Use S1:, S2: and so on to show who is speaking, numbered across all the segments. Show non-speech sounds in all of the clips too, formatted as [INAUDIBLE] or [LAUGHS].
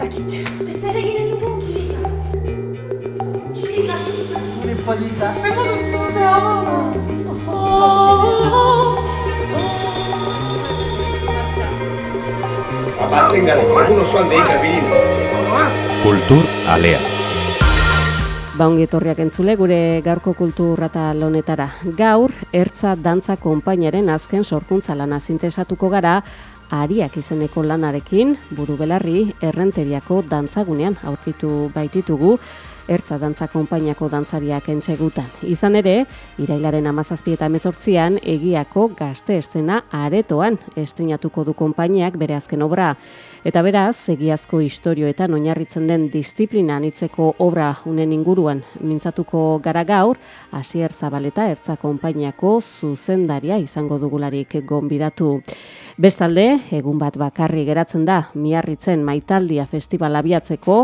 S1: ere ginen dugu kilika. Kilika, kilika.
S2: Gure polita. Zer duzu da?
S3: Abazten gara, egun osoan deika bilinez.
S4: Kultur alea.
S5: Ba etorriak entzule gure gaurko kultura eta lonetara. Gaur, ertza dantza konpainaren azken sorkuntza lana zintesatuko gara, ariak izeneko lanarekin, buru belarri, errenteriako dantzagunean aurkitu baititugu, Ertza dantza konpainiako dantzariak entxegutan. Izan ere, irailaren amazazpi eta emezortzian, egiako gazte estena aretoan estrenatuko du konpainiak bere azken obra. Eta beraz, egiazko istorioetan oinarritzen den disiplina anitzeko obra unen inguruan mintzatuko gara gaur, Asier Zabaleta Ertza konpainiako zuzendaria izango dugularik gonbidatu. Bestalde, egun bat bakarri geratzen da miarritzen maitaldia festival abiatzeko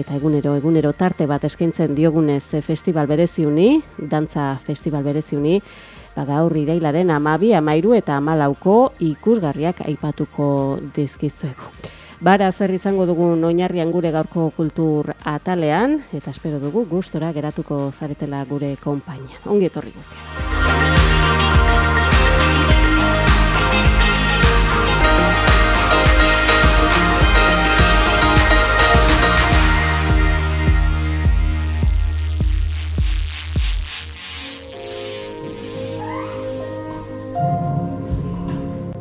S5: eta egunero egunero tarte bat eskaintzen diogunez festival bereziuni, dantza festival bereziuni, ba gaur irailaren amabi, amairu eta amalauko ikusgarriak aipatuko dizkizuegu. Bara zer izango dugun oinarrian gure gaurko kultur atalean, eta espero dugu gustora geratuko zaretela gure konpainia. Ongi etorri guztia.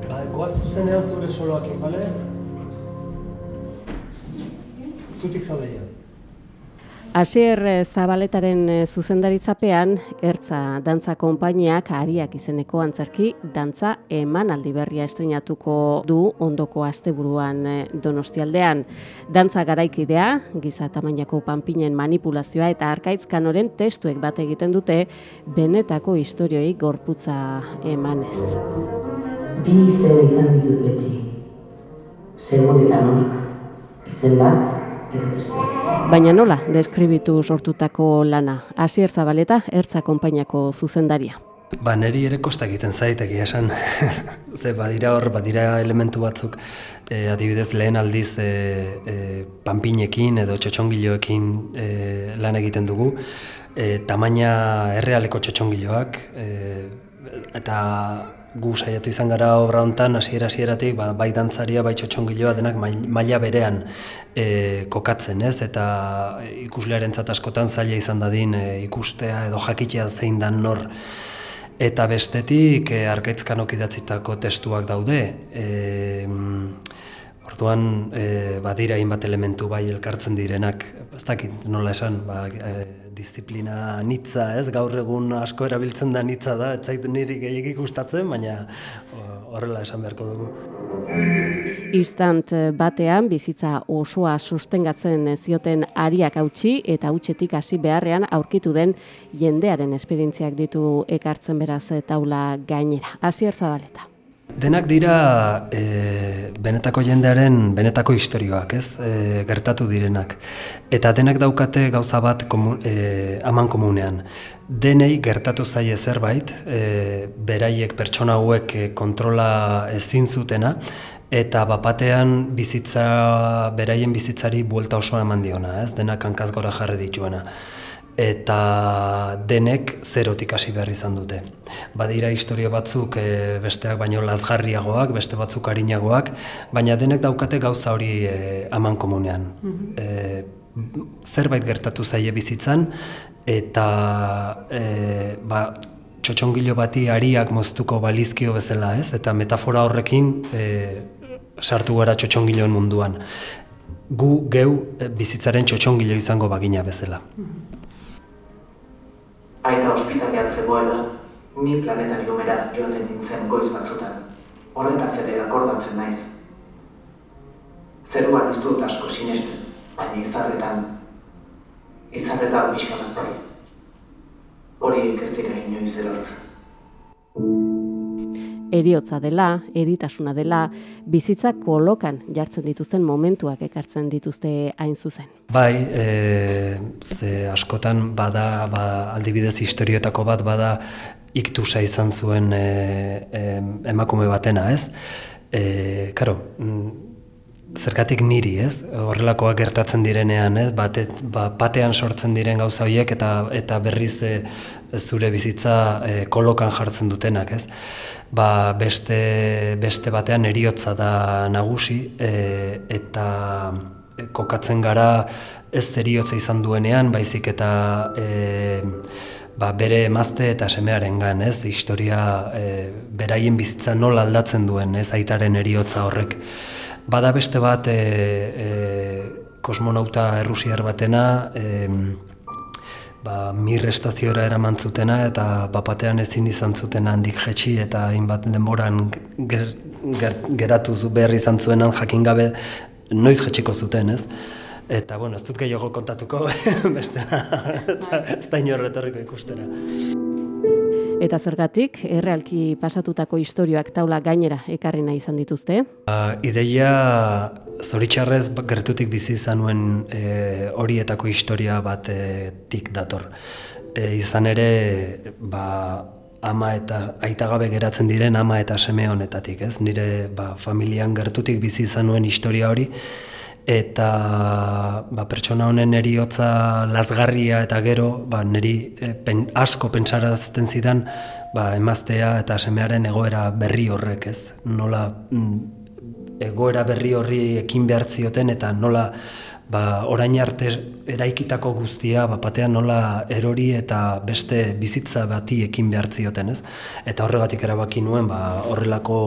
S6: Ba, goaz zuzenean zure soloakin, bale? Zutik zaudeia.
S5: Asier eh, Zabaletaren eh, zuzendaritzapean, Ertza Dantza Konpainiak ariak izeneko antzerki dantza eman aldi berria estrenatuko du ondoko asteburuan eh, Donostialdean. Dantza garaikidea, giza tamainako panpinen manipulazioa eta arkaitzkanoren testuek bat egiten dute benetako historioi gorputza emanez.
S7: Bi izan ditut beti. Segun eta nork. Izen bat.
S5: Baina nola deskribitu sortutako lana? Asier Zabaleta, Ertza Konpainiako zuzendaria.
S6: Ba, neri ere kosta egiten zait egia esan. [LAUGHS] Ze badira hor, badira elementu batzuk, e, adibidez lehen aldiz e, e, panpinekin edo txotxongiloekin e, lan egiten dugu. E, tamaina errealeko txotxongiloak, e, eta gu saiatu izan gara obra hontan hasiera hasieratik ba, bai dantzaria bai txotxongiloa denak mai- maila berean e, kokatzen, ez? Eta ikuslearentzat askotan zaila izan dadin e, ikustea edo jakitea zein dan nor. Eta bestetik e, arkaitzkanok idatzitako testuak daude. E, orduan e, badira hainbat elementu bai elkartzen direnak, ez dakit nola esan, ba, e, disiplina nitza, ez? Gaur egun asko erabiltzen da nitza da, ez zait niri gehiagik gustatzen, baina horrela esan beharko dugu.
S5: Istant batean bizitza osoa sostengatzen zioten ariak hautsi eta hutsetik hasi beharrean aurkitu den jendearen esperientziak ditu ekartzen beraz taula gainera. Asier Zabaleta.
S6: Denak dira e, benetako jendearen benetako istorioak, ez? E, gertatu direnak. Eta denak daukate gauza bat komu, e, aman komunean. Denei gertatu zaie zerbait, e, beraiek pertsona hauek kontrola ezin zutena, eta bapatean bizitza, beraien bizitzari buelta osoa eman diona, ez? Denak hankaz gora jarri dituena eta denek zerotik hasi behar izan dute. Badira historio batzuk e, besteak baino lazgarriagoak, beste batzuk arinagoak, baina denek daukate gauza hori e, aman komunean. E, zerbait gertatu zaie bizitzan, eta e, ba, txotxongilo bati ariak moztuko balizkio bezala, ez? Eta metafora horrekin e, sartu gara txotxongiloen munduan. Gu geu bizitzaren txotxongilo izango bagina bezala.
S7: Aita ospitalean zegoela, ni planetariumera joaten nintzen goiz batzutan. Horretaz ere akordatzen naiz. Zeruan ez dut asko sinesten, baina izarretan, izarretan bat bai. Horiek ez dira inoiz erortzen.
S5: Eriotza dela, eritasuna dela, bizitza kolokan jartzen dituzten momentuak ekartzen dituzte hain zuzen.
S6: Bai, e, ze askotan bada, ba, aldibidez historioetako bat bada iktusa izan zuen e, e, emakume batena, ez? E, karo, mm, zergatik niri, ez? Horrelakoak gertatzen direnean, ez? Bate, ba, batean sortzen diren gauza horiek eta eta berriz e, zure bizitza e, kolokan jartzen dutenak, ez? Ba, beste, beste batean eriotza da nagusi e, eta kokatzen gara ez eriotza izan duenean, baizik eta e, ba, bere emazte eta semearen gan, ez? Historia e, beraien bizitza nola aldatzen duen, ez? Aitaren eriotza horrek. Bada beste bat e, e, kosmonauta errusiar batena, e, ba, mir estaziora eraman zutena eta bapatean ezin izan zuten handik jetxi eta hainbat denboran ger, ger, geratu behar izan zuenan jakin gabe noiz jetxiko zuten, ez? Eta, bueno, ez dut gehiago kontatuko, [LAUGHS] beste, ez da inorretorriko ikustera.
S5: Eta zergatik, errealki pasatutako istorioak taula gainera ekarri nahi izan dituzte?
S6: Uh, ideia zoritxarrez gertutik bizi izanuen e, horietako historia batetik dator. E, izan ere, ba, ama eta aitagabe geratzen diren ama eta seme honetatik, ez? Nire ba, familian gertutik bizi izanuen historia hori, eta ba, pertsona honen eriotza lazgarria eta gero ba, niri e, pen, asko pentsarazten zidan ba, emaztea eta semearen egoera berri horrek ez? Nola mm, egoera berri horri ekin behar zioten eta nola ba, orain arte eraikitako guztia ba, batean nola erori eta beste bizitza bati ekin behar zioten ez? Eta horregatik erabaki nuen ba, horrelako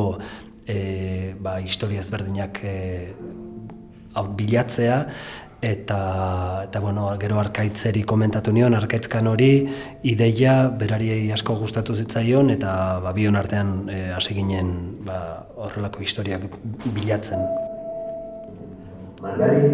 S6: e, ba, historia ezberdinak e, hau bilatzea eta eta bueno, gero arkaitzeri komentatu nion arkaitzkan hori ideia berari asko gustatu zitzaion eta ba bion artean e, hasi ginen ba, horrelako historiak bilatzen.
S7: Margari,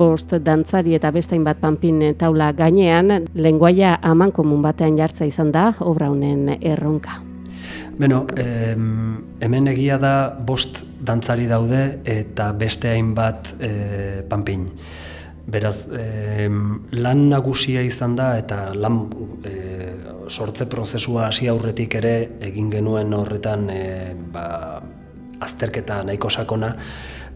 S5: bost, dantzari eta bestain bat panpin taula gainean, lenguaia aman komun batean jartza izan da, obra honen erronka.
S6: Beno, em, hemen egia da bost dantzari daude eta beste hainbat e, panpin. Beraz, em, lan nagusia izan da eta lan e, sortze prozesua hasi aurretik ere egin genuen horretan e, ba, azterketa nahiko sakona,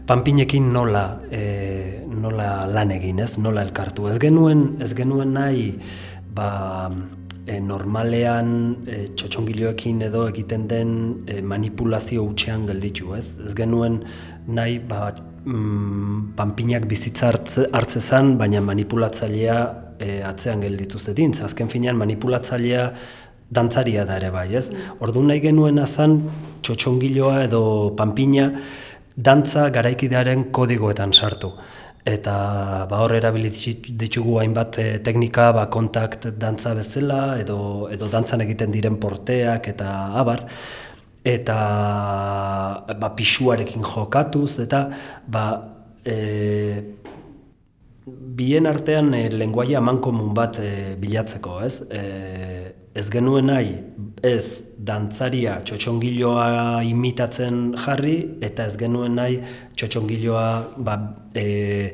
S6: panpinekin nola, e, nola lan egin, ez? Nola elkartu. Ez genuen, ez genuen nahi ba, e, normalean e, txotxongiloekin edo egiten den e, manipulazio hutsean gelditu, ez? Ez genuen nahi ba, mm, panpinak bizitza hartze, hartzezan, baina manipulatzailea e, atzean gelditu zedin. Ze Azken finean manipulatzailea dantzaria da ere bai, ez? Orduan nahi genuen azan txotxongiloa edo panpina dantza garaikidearen kodigoetan sartu. Eta ba hor erabili ditugu hainbat eh, teknika, ba kontakt dantza bezala edo edo dantzan egiten diren porteak eta abar eta ba pisuarekin jokatuz eta ba e, bien artean e, lenguaia amankomun bat e, bilatzeko, ez? E, ez genuen nahi ez dantzaria txotxongiloa imitatzen jarri eta ez genuen nahi txotxongiloa ba, e,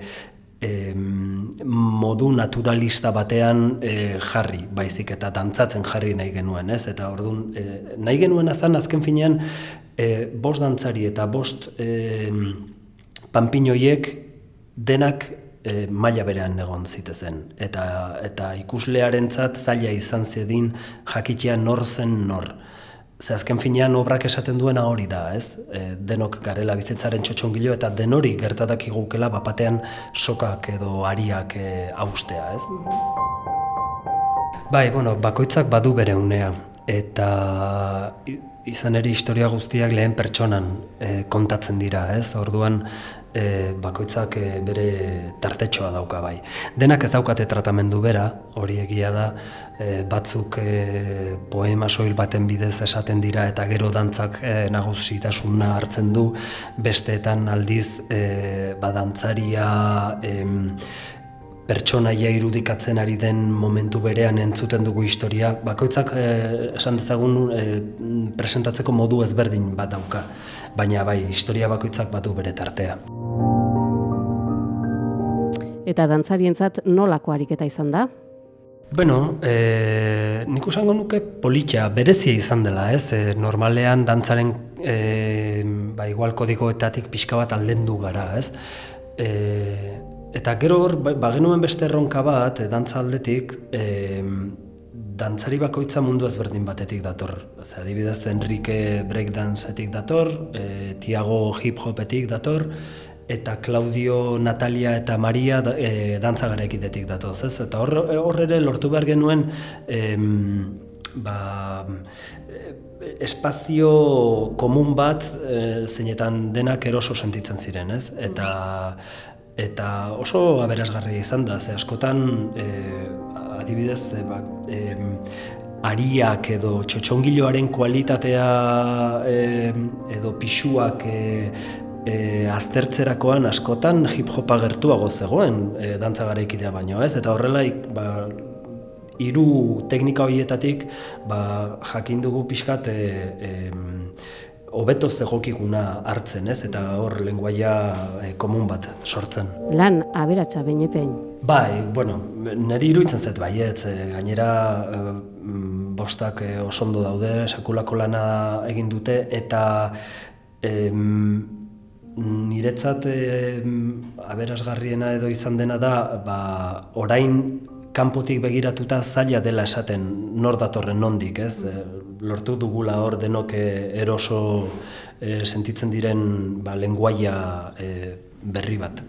S6: e, modu naturalista batean e, jarri, baizik eta dantzatzen jarri nahi genuen, ez? Eta ordun e, nahi genuen azan azken finean e, bost dantzari eta bost e, panpinoiek denak e, maila berean egon zitezen eta eta ikuslearentzat zaila izan zedin jakitea nor zen nor. Ze azken finean obrak esaten duena hori da, ez? E, denok garela bizitzaren txotxongilo eta denori gertatak igukela bapatean sokak edo ariak e, austea, ez? Bai, bueno, bakoitzak badu bere unea eta izan ere historia guztiak lehen pertsonan e, kontatzen dira, ez? Orduan e, bakoitzak e, bere tartetxoa dauka bai. Denak ez daukate tratamendu bera, hori egia da, e, batzuk e, poema soil baten bidez esaten dira eta gero dantzak e, nagusitasuna hartzen du, besteetan aldiz e, badantzaria e, pertsonaia irudikatzen ari den momentu berean entzuten dugu historia, bakoitzak esan dezagun eh, presentatzeko modu ezberdin bat dauka, baina bai, historia bakoitzak batu bere tartea.
S5: Eta dantzarientzat nolako ariketa izan da?
S6: Bueno, e, nik usango nuke politxa, berezia izan dela, ez? E, normalean dantzaren e, ba, igual kodigoetatik pixka bat aldendu gara, ez? E, Eta gero hor, ba, bagenuen beste erronka bat, e, dantza aldetik, e, dantzari bakoitza mundu ezberdin batetik dator. Ose, adibidez, Enrique breakdanceetik dator, e, Tiago hip-hopetik dator, eta Claudio, Natalia eta Maria e, dantza garekitetik datoz, ez? Eta hor, hor ere lortu behar genuen e, ba, espazio komun bat e, zeinetan denak eroso sentitzen ziren, ez? Eta eta oso aberasgarria izan da, ze askotan e, adibidez e, ba, e, ariak edo txotxongiloaren kualitatea e, edo pixuak e, e, aztertzerakoan askotan hip-hopa gertuago zegoen e, dantza garaikidea baino, ez? Eta horrela ba, hiru teknika horietatik ba, jakin dugu pixkat e, e, hobeto zegokiguna hartzen, ez? Eta hor lenguaia e, komun bat sortzen.
S5: Lan aberatsa beinepein.
S6: Bai, bueno, niri iruditzen zait baietz, e, gainera e, bostak e, oso ondo daude, sekulako lana egin dute eta e, niretzat e, aberasgarriena edo izan dena da, ba, orain kanpotik begiratuta zaila dela esaten nor datorren nondik, ez? E, lortu dugula hor denok eh, eroso e, sentitzen diren ba, lenguaia e, berri bat.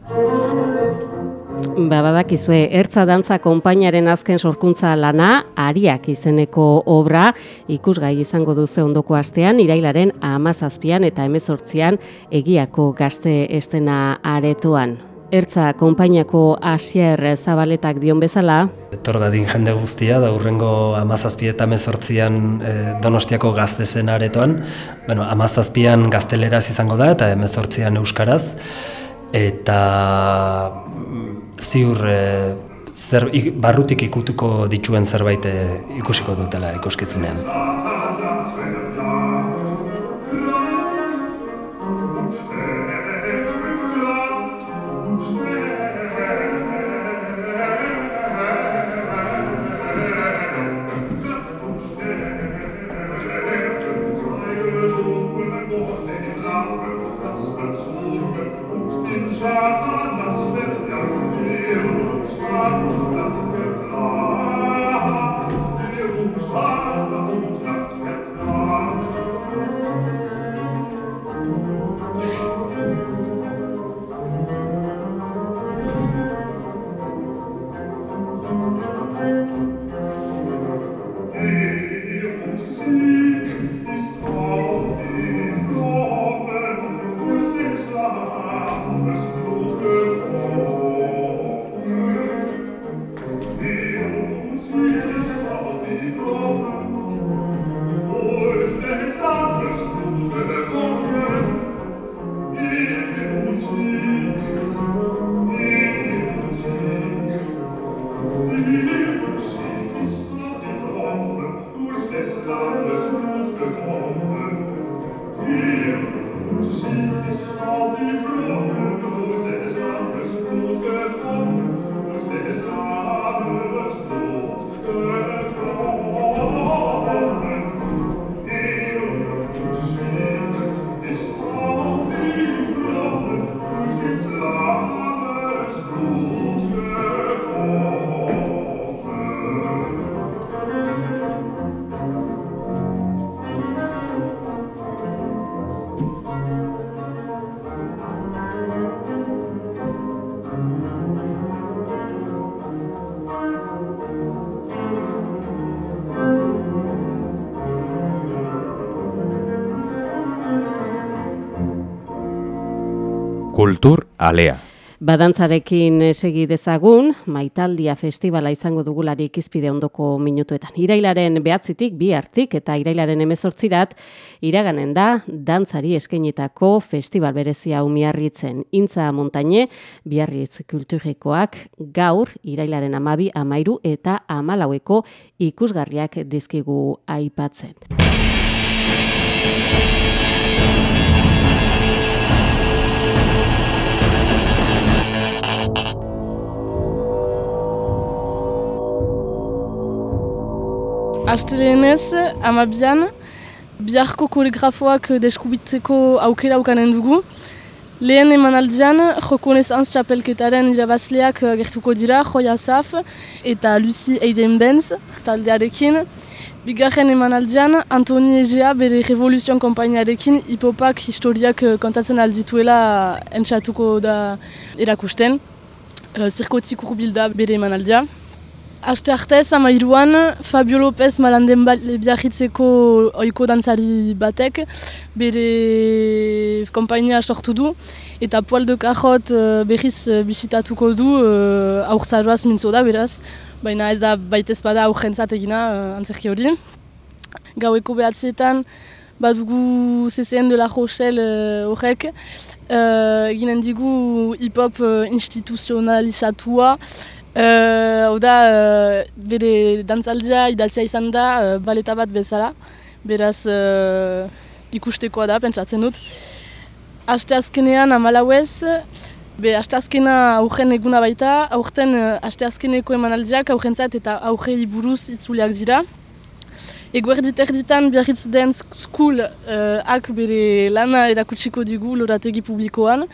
S5: Ba, badakizue, Ertza Dantza Konpainaren azken sorkuntza lana, ariak izeneko obra, ikusgai izango duze ondoko astean, irailaren amazazpian eta emezortzian egiako gazte estena aretoan. Ertza konpainiako asier zabaletak dion bezala.
S6: Etor dadin jende guztia, da urrengo amazazpi eta mezortzian e, donostiako gaztezen aretoan. Bueno, amazazpian gazteleraz izango da eta emezortzian euskaraz. Eta mm, ziur e, zer, barrutik ikutuko dituen zerbait e, ikusiko dutela ikuskizunean.
S4: Alea.
S5: Badantzarekin segi dezagun, maitaldia festivala izango dugularik izpide ondoko minutuetan. Irailaren behatzitik, bi hartik eta irailaren emezortzirat, iraganen da, dantzari eskenitako festival berezia umiarritzen. Intza montaine, biarritz kulturikoak, gaur, irailaren amabi, amairu eta amalaueko ikusgarriak dizkigu aipatzen.
S8: Astelenez, amabian, biharko koregrafoak deskubitzeko aukera ukanen dugu. Lehen emanaldian, joko nezantz txapelketaren irabazleak gertuko dira, Joi Asaf eta Lucy Eidenbenz taldearekin. Bigarren emanaldian, Antoni Egea bere Revoluzion kompainiarekin hipopak historiak kontatzen aldituela entzatuko da erakusten. Zirkotik urbilda bere emanaldia. Aste artez, amairuan, Fabio López malanden biarritzeko oiko dantzari batek, bere kompainia sortu du, eta Poal de Cajot berriz bisitatuko du uh, aurtzaroaz mintzo da, beraz, baina ez da baitez bada aurrentzat egina uh, antzerki hori. Gaueko behatzietan, badugu CCN de la Rochelle horrek, uh, eginen digu hip-hop uh, Hau da, uh, bere dantzaldia idaltzea izan da, uh, baleta bat bezala, beraz uh, ikustekoa da, pentsatzen dut. Aste azkenean amalauez, be aste azkena aurren eguna baita, aurten uh, aste azkeneko emanaldiak aurrentzat eta aurrei buruz itzuleak dira. Eguerdit erditan Biarritz Dance School uh, ak bere lana erakutsiko digu lorategi publikoan.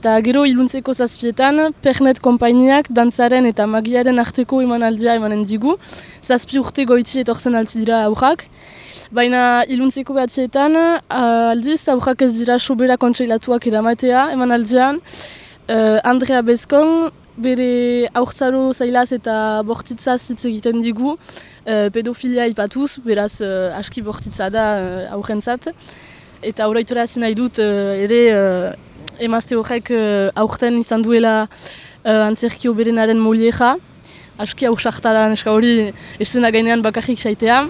S8: Eta gero iluntzeko zazpietan, Pernet konpainiak dantzaren eta magiaren arteko emanaldia emanen digu. Zazpi urte goitzi etorzen altzi dira aurrak. Baina iluntzeko behatzietan, aldiz aurrak ez dira sobera kontseilatuak eramatea emanaldian. Uh, Andrea Bezkon, bere aurtzaro zailaz eta bortitzaz hitz egiten digu. Uh, pedofilia ipatuz, beraz uh, aski bortitza da uh, aurrentzat. Eta aurraitora nahi dut ere emazte horrek uh, aurten izan duela uh, antzerki oberenaren molieja. Aski hau sartara neska hori esena gainean bakarrik saitea.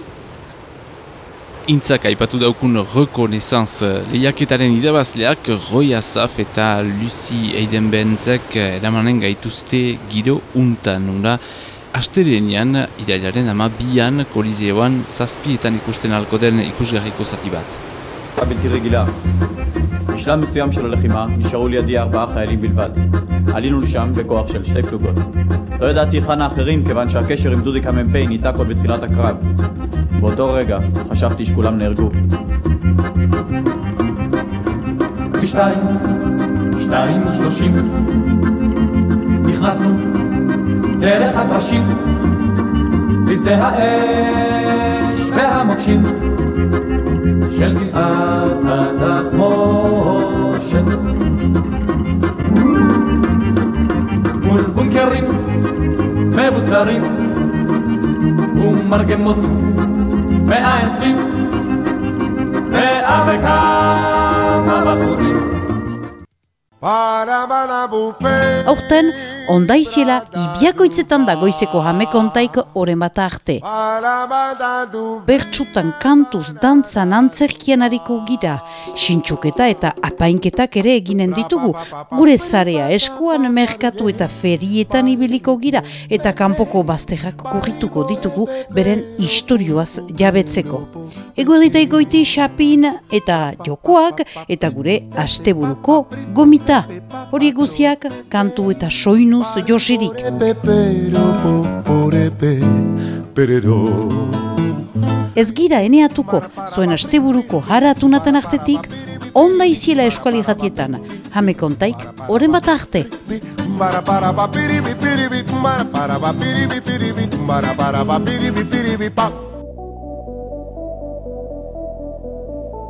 S9: Intzak aipatu daukun rekonesanz lehiaketaren idabazleak Roy Asaf eta Lucy Eidenbenzek eramanen gaituzte giro untan. Ura, asterenean, irailaren ama bian kolizeoan zazpietan ikusten alko den ikusgarriko zati bat.
S10: בלתי רגילה. בשלב מסוים של הלחימה נשארו לידי ארבעה חיילים בלבד. עלינו לשם בכוח של שתי פלוגות. לא ידעתי היכן האחרים כיוון שהקשר עם דודיק המ"פ ניתק עוד בתחילת הקרב. באותו רגע חשבתי שכולם נהרגו. בשתיים, שתיים ושלושים, נכנסנו דרך הטרשים, לשדה האש והמוקשים. של גבעת התחמושת מול בונקרים מבוצרים ומרגמות מאה עשרים מאה וכמה בחורים
S11: Aurten, ondaiziela ibiakoitzetan da goizeko jamekontaik oren bat arte. Bertsutan kantuz dantzan antzerkian hariko gira, sintxuketa eta apainketak ere eginen ditugu. Gure zarea eskuan merkatu eta ferietan ibiliko gira eta kanpoko bazterrak korrituko ditugu beren istorioaz jabetzeko. Ego egoiti xapin eta jokoak eta gure asteburuko gomita. Hori eguziak kantu eta soinuz josirik. Ez gira eneatuko, zuen asteburuko haratunaten artetik, onda iziela eskuali jatietan, jame kontaik, oren bat arte.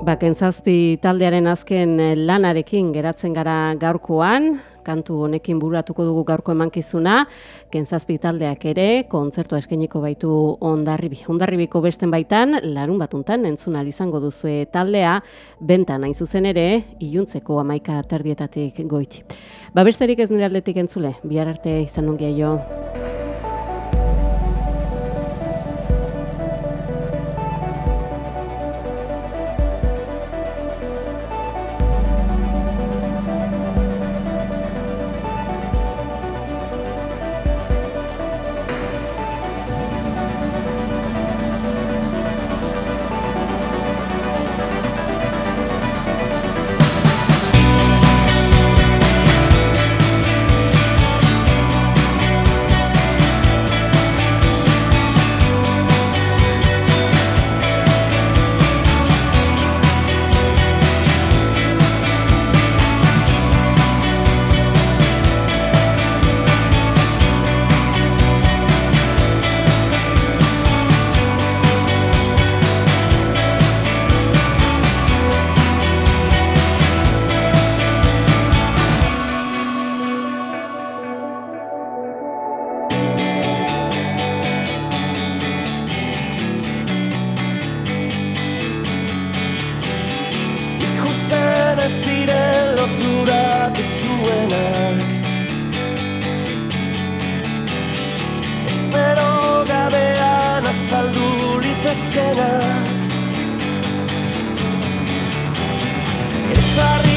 S5: Baken zazpi taldearen azken lanarekin geratzen gara gaurkoan, kantu honekin buratuko dugu gaurko emankizuna, kentzazpi taldeak ere, kontzertua eskeniko baitu ondarribi. Ondarribiko besten baitan, larun batuntan entzun izango duzue taldea, bentan hain zuzen ere, iluntzeko amaika terdietatik goiti. Ba besterik ez nire aldetik entzule, bihar arte izan ongia jo.
S12: Gabean azaldu litezkenak Ezarri